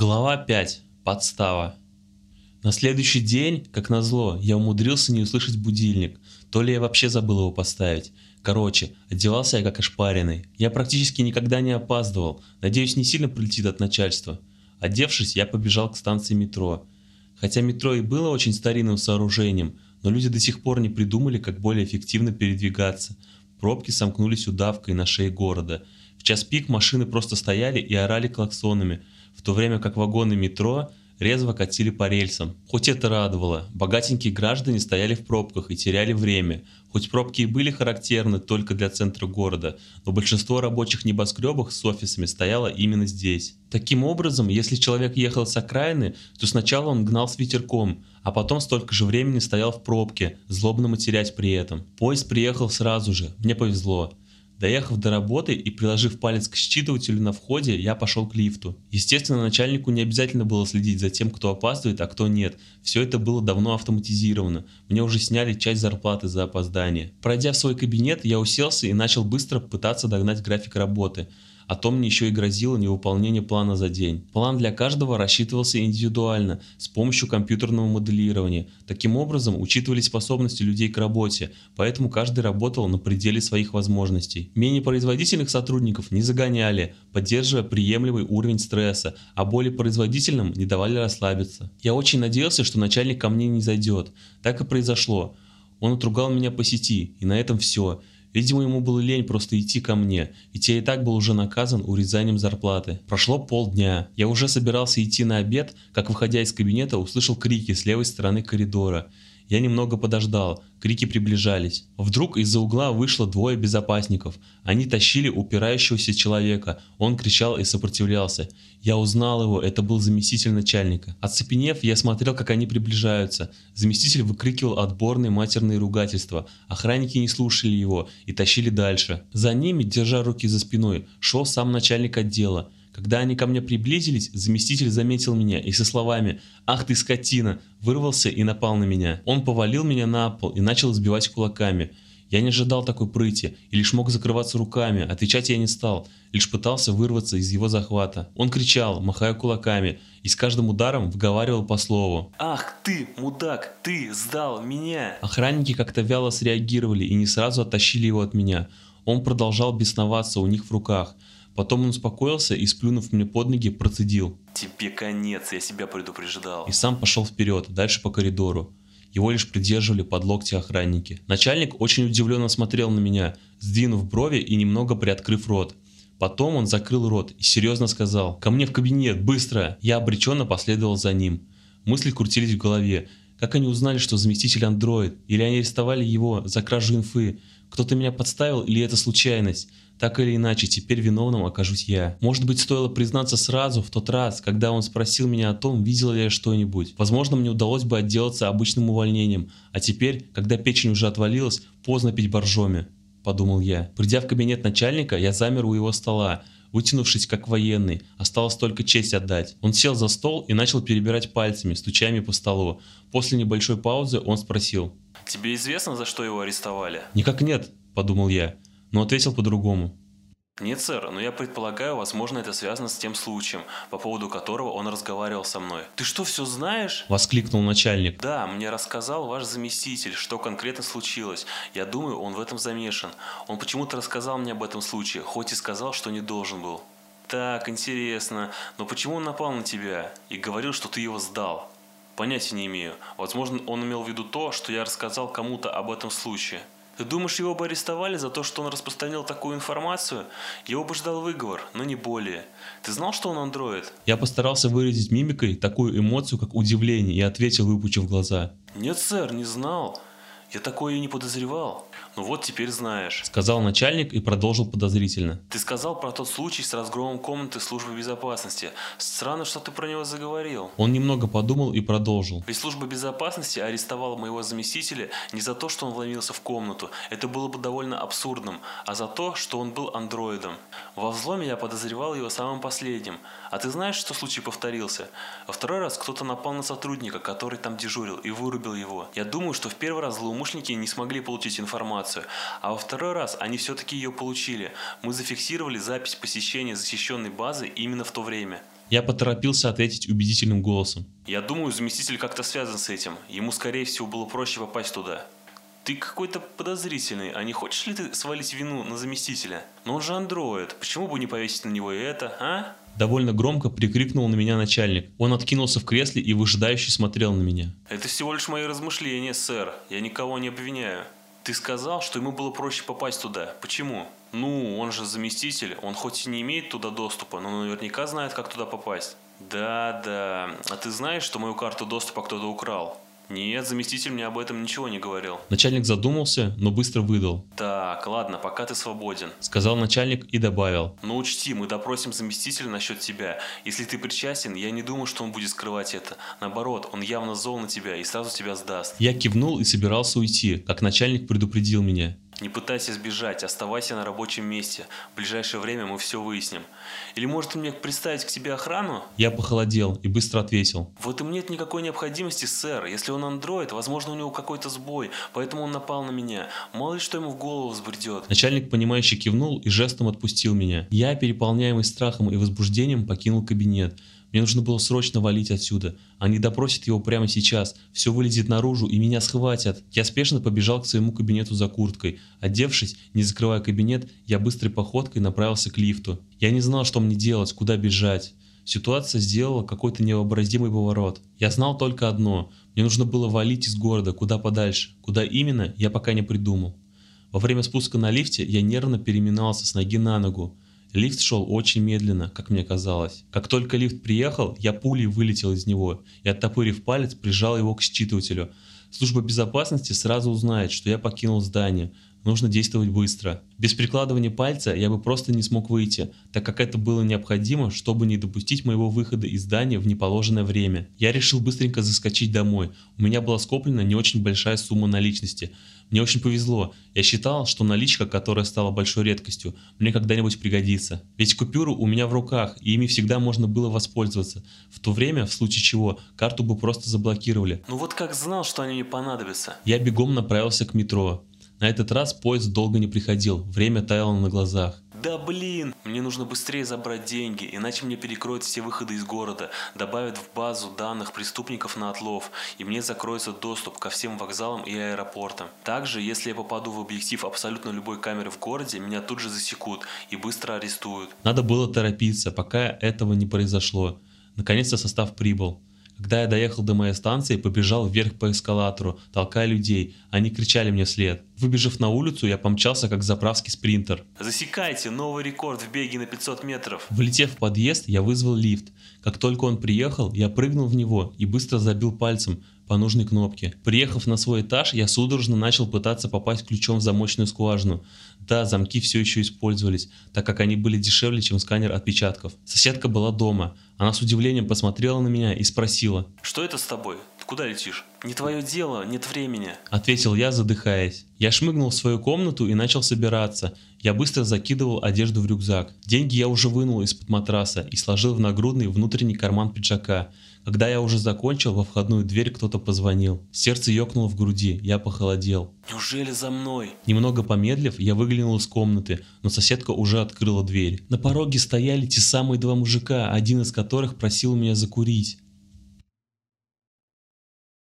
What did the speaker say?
Глава 5. Подстава. На следующий день, как назло, я умудрился не услышать будильник. То ли я вообще забыл его поставить. Короче, одевался я как ошпаренный. Я практически никогда не опаздывал. Надеюсь, не сильно прилетит от начальства. Одевшись, я побежал к станции метро. Хотя метро и было очень старинным сооружением, но люди до сих пор не придумали, как более эффективно передвигаться. Пробки сомкнулись удавкой на шее города. В час пик машины просто стояли и орали клаксонами – в то время как вагоны метро резво катили по рельсам. Хоть это радовало, богатенькие граждане стояли в пробках и теряли время. Хоть пробки и были характерны только для центра города, но большинство рабочих небоскребов с офисами стояло именно здесь. Таким образом, если человек ехал с окраины, то сначала он гнал с ветерком, а потом столько же времени стоял в пробке, злобно матерять при этом. Поезд приехал сразу же, мне повезло. Доехав до работы и приложив палец к считывателю на входе, я пошел к лифту. Естественно, начальнику не обязательно было следить за тем, кто опаздывает, а кто нет. Все это было давно автоматизировано. Мне уже сняли часть зарплаты за опоздание. Пройдя в свой кабинет, я уселся и начал быстро пытаться догнать график работы а то мне еще и грозило невыполнение плана за день. План для каждого рассчитывался индивидуально, с помощью компьютерного моделирования. Таким образом, учитывались способности людей к работе, поэтому каждый работал на пределе своих возможностей. Менее производительных сотрудников не загоняли, поддерживая приемлемый уровень стресса, а более производительным не давали расслабиться. Я очень надеялся, что начальник ко мне не зайдет. Так и произошло. Он отругал меня по сети, и на этом все. Видимо, ему было лень просто идти ко мне, ведь я и так был уже наказан урезанием зарплаты. Прошло полдня. Я уже собирался идти на обед, как, выходя из кабинета, услышал крики с левой стороны коридора. Я немного подождал, крики приближались. Вдруг из-за угла вышло двое безопасников. Они тащили упирающегося человека. Он кричал и сопротивлялся. Я узнал его, это был заместитель начальника. Оцепенев, я смотрел, как они приближаются. Заместитель выкрикивал отборные матерные ругательства. Охранники не слушали его и тащили дальше. За ними, держа руки за спиной, шел сам начальник отдела. Когда они ко мне приблизились, заместитель заметил меня и со словами «Ах ты скотина!» вырвался и напал на меня. Он повалил меня на пол и начал избивать кулаками. Я не ожидал такой прыти и лишь мог закрываться руками, отвечать я не стал, лишь пытался вырваться из его захвата. Он кричал, махая кулаками, и с каждым ударом вговаривал по слову. «Ах ты, мудак, ты сдал меня!» Охранники как-то вяло среагировали и не сразу оттащили его от меня. Он продолжал бесноваться у них в руках – Потом он успокоился и, сплюнув мне под ноги, процедил. «Тебе конец, я себя предупреждал». И сам пошел вперед, дальше по коридору. Его лишь придерживали под локти охранники. Начальник очень удивленно смотрел на меня, сдвинув брови и немного приоткрыв рот. Потом он закрыл рот и серьезно сказал «Ко мне в кабинет, быстро!» Я обреченно последовал за ним. Мысли крутились в голове. Как они узнали, что заместитель андроид? Или они арестовали его за кражу инфы? Кто-то меня подставил или это случайность? Так или иначе, теперь виновным окажусь я. Может быть, стоило признаться сразу, в тот раз, когда он спросил меня о том, видел ли я что-нибудь. Возможно, мне удалось бы отделаться обычным увольнением, а теперь, когда печень уже отвалилась, поздно пить боржоми, подумал я. Придя в кабинет начальника, я замер у его стола, вытянувшись как военный, осталось только честь отдать. Он сел за стол и начал перебирать пальцами, стучами по столу. После небольшой паузы он спросил. «Тебе известно, за что его арестовали?» «Никак нет», – подумал я но ответил по-другому. Нет, сэр, но я предполагаю, возможно, это связано с тем случаем, по поводу которого он разговаривал со мной. Ты что, все знаешь? Воскликнул начальник. Да, мне рассказал ваш заместитель, что конкретно случилось. Я думаю, он в этом замешан. Он почему-то рассказал мне об этом случае, хоть и сказал, что не должен был. Так, интересно, но почему он напал на тебя и говорил, что ты его сдал? Понятия не имею. Возможно, он имел в виду то, что я рассказал кому-то об этом случае. Ты думаешь, его бы арестовали за то, что он распространил такую информацию? Его бы ждал выговор, но не более. Ты знал, что он андроид? Я постарался выразить мимикой такую эмоцию, как удивление, и ответил, выпучив глаза. Нет, сэр, не знал. Я такое и не подозревал. Ну вот теперь знаешь. Сказал начальник и продолжил подозрительно. Ты сказал про тот случай с разгромом комнаты службы безопасности. Странно, что ты про него заговорил. Он немного подумал и продолжил. Ведь служба безопасности арестовала моего заместителя не за то, что он вломился в комнату. Это было бы довольно абсурдным. А за то, что он был андроидом. Во взломе я подозревал его самым последним. А ты знаешь, что случай повторился? Во второй раз кто-то напал на сотрудника, который там дежурил, и вырубил его. Я думаю, что в первый раз злоумышленники не смогли получить информацию, а во второй раз они все-таки ее получили. Мы зафиксировали запись посещения защищенной базы именно в то время. Я поторопился ответить убедительным голосом. Я думаю, заместитель как-то связан с этим. Ему, скорее всего, было проще попасть туда. Ты какой-то подозрительный, а не хочешь ли ты свалить вину на заместителя? Но он же андроид, почему бы не повесить на него и это, а? Довольно громко прикрикнул на меня начальник. Он откинулся в кресле и выжидающе смотрел на меня. Это всего лишь мои размышления, сэр. Я никого не обвиняю. Ты сказал, что ему было проще попасть туда. Почему? Ну, он же заместитель. Он хоть и не имеет туда доступа, но наверняка знает, как туда попасть. Да, да. А ты знаешь, что мою карту доступа кто-то украл? Нет, заместитель мне об этом ничего не говорил. Начальник задумался, но быстро выдал. Так, ладно, пока ты свободен. Сказал начальник и добавил. Но учти, мы допросим заместителя насчет тебя. Если ты причастен, я не думаю, что он будет скрывать это. Наоборот, он явно зол на тебя и сразу тебя сдаст. Я кивнул и собирался уйти, как начальник предупредил меня. Не пытайся сбежать, оставайся на рабочем месте. В ближайшее время мы все выясним. Или может мне представить к тебе охрану? Я похолодел и быстро ответил. В этом нет никакой необходимости, сэр. Если он андроид, возможно у него какой-то сбой, поэтому он напал на меня. Мало ли что ему в голову взбредет. Начальник, понимающе кивнул и жестом отпустил меня. Я, переполняемый страхом и возбуждением, покинул кабинет. Мне нужно было срочно валить отсюда. Они допросят его прямо сейчас. Все вылезет наружу и меня схватят. Я спешно побежал к своему кабинету за курткой. Одевшись, не закрывая кабинет, я быстрой походкой направился к лифту. Я не знал, что мне делать, куда бежать. Ситуация сделала какой-то невообразимый поворот. Я знал только одно. Мне нужно было валить из города, куда подальше. Куда именно, я пока не придумал. Во время спуска на лифте я нервно переминался с ноги на ногу. Лифт шел очень медленно, как мне казалось. Как только лифт приехал, я пулей вылетел из него и, оттопырив палец, прижал его к считывателю. Служба безопасности сразу узнает, что я покинул здание. Нужно действовать быстро. Без прикладывания пальца я бы просто не смог выйти, так как это было необходимо, чтобы не допустить моего выхода из здания в неположенное время. Я решил быстренько заскочить домой. У меня была скоплена не очень большая сумма наличности. Мне очень повезло. Я считал, что наличка, которая стала большой редкостью, мне когда-нибудь пригодится. Ведь купюры у меня в руках, и ими всегда можно было воспользоваться. В то время, в случае чего, карту бы просто заблокировали. Ну вот как знал, что они мне понадобятся. Я бегом направился к метро. На этот раз поезд долго не приходил, время таяло на глазах. Да блин, мне нужно быстрее забрать деньги, иначе мне перекроют все выходы из города, добавят в базу данных преступников на отлов, и мне закроется доступ ко всем вокзалам и аэропортам. Также, если я попаду в объектив абсолютно любой камеры в городе, меня тут же засекут и быстро арестуют. Надо было торопиться, пока этого не произошло. Наконец-то состав прибыл. Когда я доехал до моей станции, побежал вверх по эскалатору, толкая людей. Они кричали мне вслед. Выбежав на улицу, я помчался как заправский спринтер. Засекайте, новый рекорд в беге на 500 метров. Влетев в подъезд, я вызвал лифт. Как только он приехал, я прыгнул в него и быстро забил пальцем по нужной кнопке. Приехав на свой этаж, я судорожно начал пытаться попасть ключом в замочную скважину. Да, замки все еще использовались, так как они были дешевле, чем сканер отпечатков. Соседка была дома. Она с удивлением посмотрела на меня и спросила. «Что это с тобой? Ты куда летишь?» «Не твое дело, нет времени», — ответил я, задыхаясь. Я шмыгнул в свою комнату и начал собираться. Я быстро закидывал одежду в рюкзак. Деньги я уже вынул из-под матраса и сложил в нагрудный внутренний карман пиджака. Когда я уже закончил, во входную дверь кто-то позвонил. Сердце ёкнуло в груди, я похолодел. «Неужели за мной?» Немного помедлив, я выглянул из комнаты, но соседка уже открыла дверь. На пороге стояли те самые два мужика, один из которых просил меня закурить.